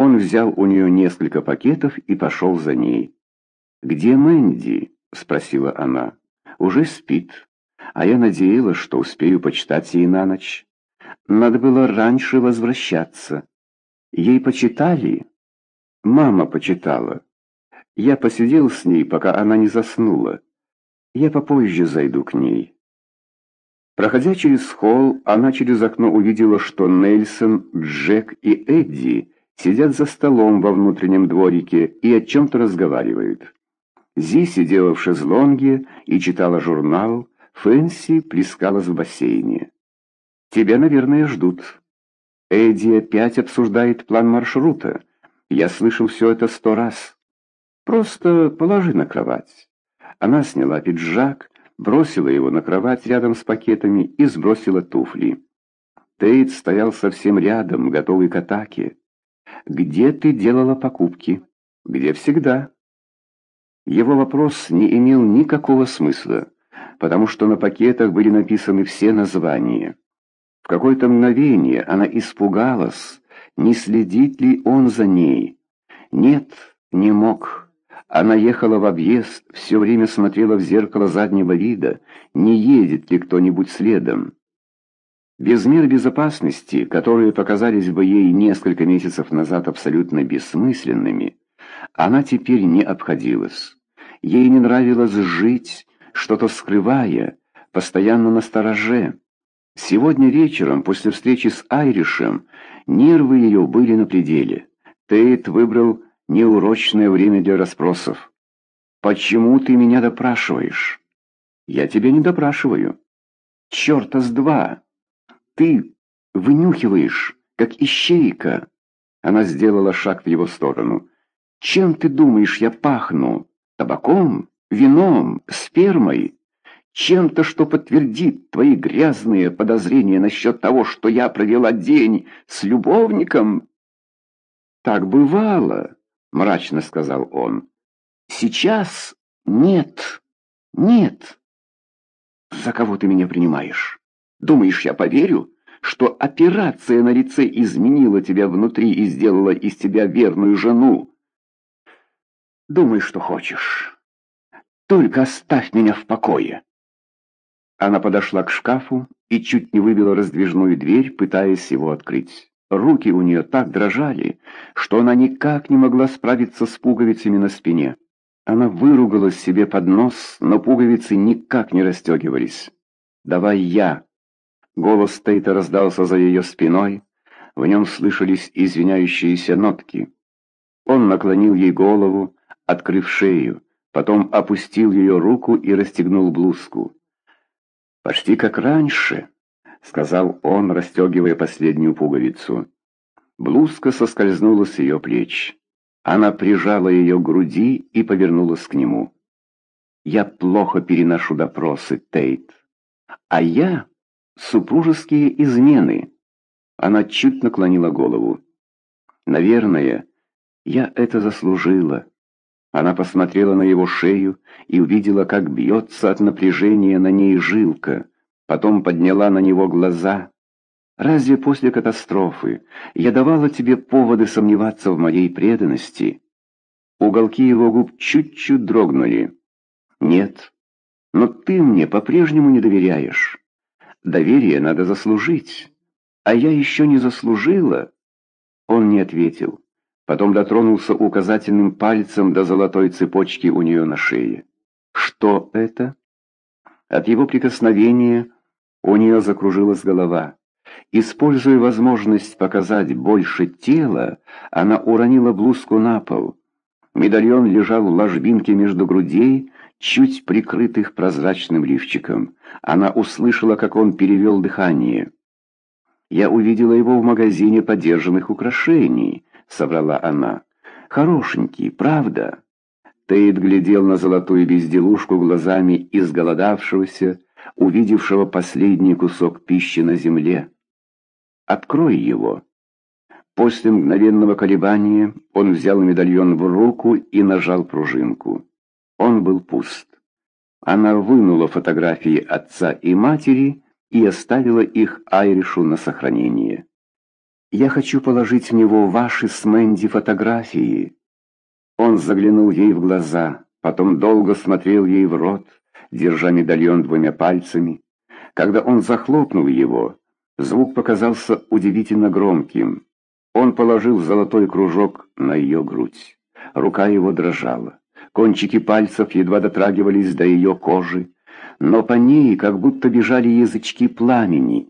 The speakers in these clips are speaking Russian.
Он взял у нее несколько пакетов и пошел за ней. «Где Мэнди?» — спросила она. «Уже спит. А я надеялась, что успею почитать ей на ночь. Надо было раньше возвращаться. Ей почитали?» «Мама почитала. Я посидел с ней, пока она не заснула. Я попозже зайду к ней». Проходя через холл, она через окно увидела, что Нельсон, Джек и Эдди сидят за столом во внутреннем дворике и о чем-то разговаривают. Зи сидела в шезлонге и читала журнал, Фэнси плескалась в бассейне. «Тебя, наверное, ждут». Эдди опять обсуждает план маршрута. Я слышал все это сто раз. Просто положи на кровать. Она сняла пиджак, бросила его на кровать рядом с пакетами и сбросила туфли. Тейт стоял совсем рядом, готовый к атаке. «Где ты делала покупки?» «Где всегда». Его вопрос не имел никакого смысла, потому что на пакетах были написаны все названия. В какое-то мгновение она испугалась, не следит ли он за ней. Нет, не мог. Она ехала в объезд, все время смотрела в зеркало заднего вида, не едет ли кто-нибудь следом. Без мер безопасности, которые показались бы ей несколько месяцев назад абсолютно бессмысленными, она теперь не обходилась. Ей не нравилось жить, что-то скрывая, постоянно на стороже. Сегодня вечером, после встречи с Айришем, нервы ее были на пределе. Тейт выбрал неурочное время для расспросов. «Почему ты меня допрашиваешь?» «Я тебя не допрашиваю». «Черта с два!» Ты вынюхиваешь, как ищейка. Она сделала шаг в его сторону. Чем ты думаешь, я пахну? Табаком? Вином? Спермой? Чем-то, что подтвердит твои грязные подозрения насчет того, что я провела день с любовником? Так бывало, мрачно сказал он. Сейчас нет, нет. За кого ты меня принимаешь? Думаешь, я поверю, что операция на лице изменила тебя внутри и сделала из тебя верную жену? Думай, что хочешь. Только оставь меня в покое. Она подошла к шкафу и чуть не выбила раздвижную дверь, пытаясь его открыть. Руки у нее так дрожали, что она никак не могла справиться с пуговицами на спине. Она выругалась себе под нос, но пуговицы никак не расстегивались. «Давай я», Голос Тейта раздался за ее спиной, в нем слышались извиняющиеся нотки. Он наклонил ей голову, открыв шею, потом опустил ее руку и расстегнул блузку. «Почти как раньше», — сказал он, расстегивая последнюю пуговицу. Блузка соскользнула с ее плеч. Она прижала ее к груди и повернулась к нему. «Я плохо переношу допросы, Тейт. А я супружеские измены. Она чуть наклонила голову. Наверное, я это заслужила. Она посмотрела на его шею и увидела, как бьется от напряжения на ней жилка. Потом подняла на него глаза. «Разве после катастрофы я давала тебе поводы сомневаться в моей преданности?» Уголки его губ чуть-чуть дрогнули. «Нет, но ты мне по-прежнему не доверяешь. Доверие надо заслужить. А я еще не заслужила. Он не ответил. Потом дотронулся указательным пальцем до золотой цепочки у нее на шее. Что это? От его прикосновения у нее закружилась голова. Используя возможность показать больше тела, она уронила блузку на пол. Медальон лежал в ложбинке между грудей, чуть прикрытых прозрачным лифчиком. Она услышала, как он перевел дыхание. «Я увидела его в магазине подержанных украшений», — соврала она. «Хорошенький, правда?» Тейт глядел на золотую безделушку глазами изголодавшегося, увидевшего последний кусок пищи на земле. «Открой его». После мгновенного колебания он взял медальон в руку и нажал пружинку. Он был пуст. Она вынула фотографии отца и матери и оставила их Айришу на сохранение. «Я хочу положить в него ваши с Мэнди фотографии». Он заглянул ей в глаза, потом долго смотрел ей в рот, держа медальон двумя пальцами. Когда он захлопнул его, звук показался удивительно громким. Он положил золотой кружок на ее грудь. Рука его дрожала. Кончики пальцев едва дотрагивались до ее кожи, но по ней как будто бежали язычки пламени.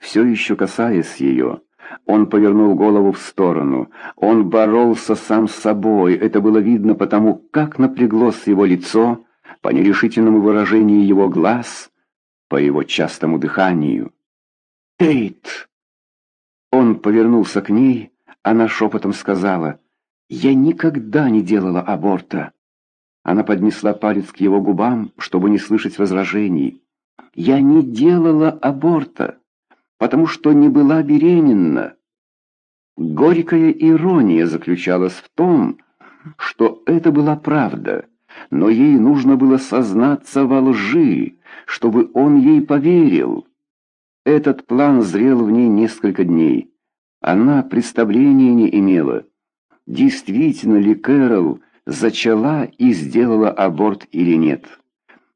Все еще касаясь ее, он повернул голову в сторону. Он боролся сам с собой. Это было видно потому, как напряглось его лицо, по нерешительному выражению его глаз, по его частому дыханию. «Тейт!» Он повернулся к ней, она шепотом сказала, «Я никогда не делала аборта». Она поднесла палец к его губам, чтобы не слышать возражений. «Я не делала аборта» потому что не была беременна. Горькая ирония заключалась в том, что это была правда, но ей нужно было сознаться во лжи, чтобы он ей поверил. Этот план зрел в ней несколько дней. Она представления не имела, действительно ли Кэрол зачала и сделала аборт или нет.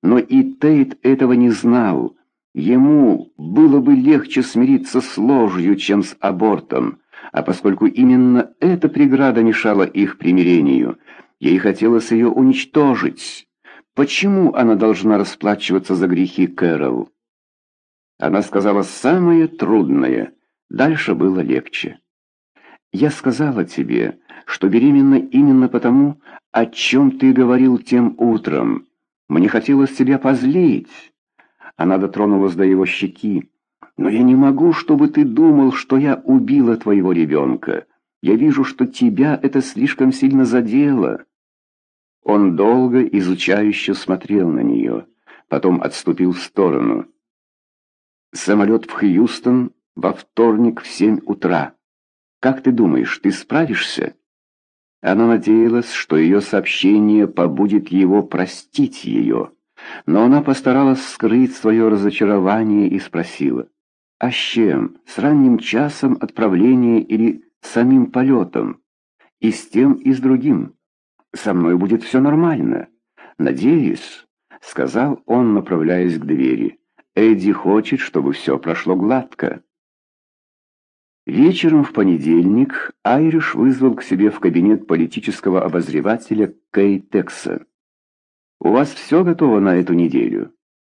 Но и Тейт этого не знал, Ему было бы легче смириться с ложью, чем с абортом, а поскольку именно эта преграда мешала их примирению, ей хотелось ее уничтожить. Почему она должна расплачиваться за грехи Кэрол? Она сказала самое трудное, дальше было легче. «Я сказала тебе, что беременна именно потому, о чем ты говорил тем утром. Мне хотелось тебя позлить». Она дотронулась до его щеки. «Но я не могу, чтобы ты думал, что я убила твоего ребенка. Я вижу, что тебя это слишком сильно задело». Он долго изучающе смотрел на нее, потом отступил в сторону. «Самолет в Хьюстон во вторник в семь утра. Как ты думаешь, ты справишься?» Она надеялась, что ее сообщение побудет его простить ее. Но она постаралась скрыть свое разочарование и спросила, «А с чем? С ранним часом отправления или самим полетом? И с тем, и с другим. Со мной будет все нормально. Надеюсь», — сказал он, направляясь к двери. «Эдди хочет, чтобы все прошло гладко». Вечером в понедельник Айриш вызвал к себе в кабинет политического обозревателя Кей Текса. «У вас все готово на эту неделю?»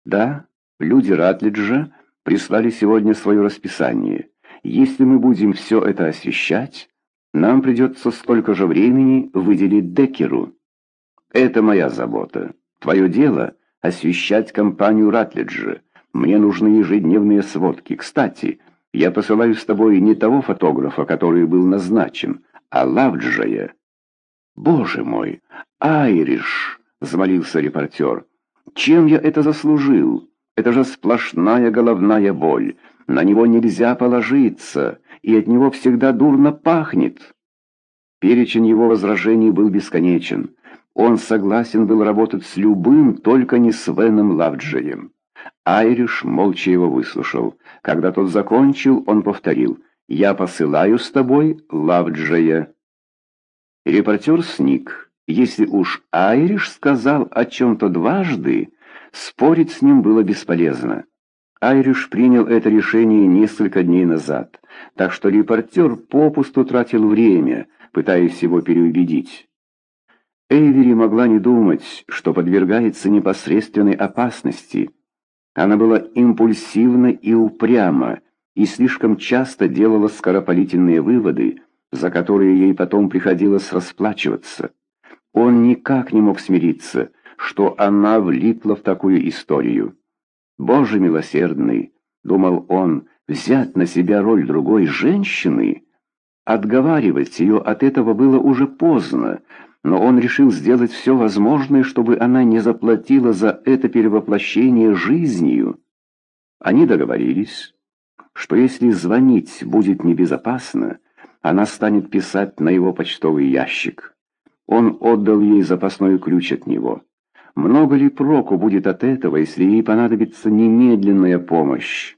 «Да, люди Ратлиджа прислали сегодня свое расписание. Если мы будем все это освещать, нам придется столько же времени выделить Деккеру. Это моя забота. Твое дело — освещать компанию Ратлиджа. Мне нужны ежедневные сводки. Кстати, я посылаю с тобой не того фотографа, который был назначен, а Лавджая. Боже мой, Айриш! — взмолился репортер. «Чем я это заслужил? Это же сплошная головная боль. На него нельзя положиться, и от него всегда дурно пахнет». Перечень его возражений был бесконечен. Он согласен был работать с любым, только не с Веном Лавджием. Айриш молча его выслушал. Когда тот закончил, он повторил «Я посылаю с тобой Лавджия». Репортер сник. Если уж Айриш сказал о чем-то дважды, спорить с ним было бесполезно. Айриш принял это решение несколько дней назад, так что репортер попусту тратил время, пытаясь его переубедить. Эйвери могла не думать, что подвергается непосредственной опасности. Она была импульсивна и упряма, и слишком часто делала скоропалительные выводы, за которые ей потом приходилось расплачиваться. Он никак не мог смириться, что она влипла в такую историю. «Боже милосердный!» — думал он, — «взять на себя роль другой женщины?» Отговаривать ее от этого было уже поздно, но он решил сделать все возможное, чтобы она не заплатила за это перевоплощение жизнью. Они договорились, что если звонить будет небезопасно, она станет писать на его почтовый ящик. Он отдал ей запасной ключ от него. Много ли проку будет от этого, если ей понадобится немедленная помощь?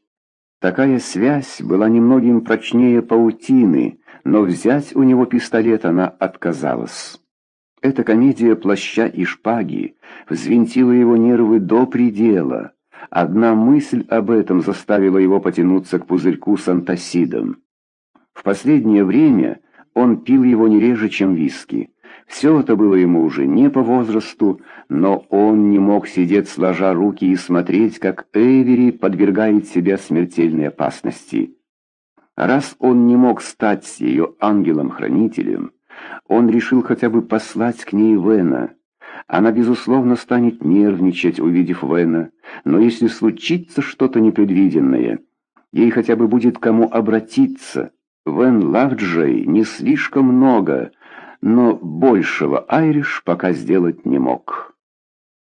Такая связь была немногим прочнее паутины, но взять у него пистолет она отказалась. Эта комедия плаща и шпаги взвинтила его нервы до предела. Одна мысль об этом заставила его потянуться к пузырьку с антасидом. В последнее время он пил его не реже, чем виски. Все это было ему уже не по возрасту, но он не мог сидеть сложа руки и смотреть, как Эвери подвергает себя смертельной опасности. Раз он не мог стать ее ангелом-хранителем, он решил хотя бы послать к ней Вена. Она, безусловно, станет нервничать, увидев Вена, но если случится что-то непредвиденное, ей хотя бы будет кому обратиться. Вен Лавджей не слишком много, но большего Айриш пока сделать не мог.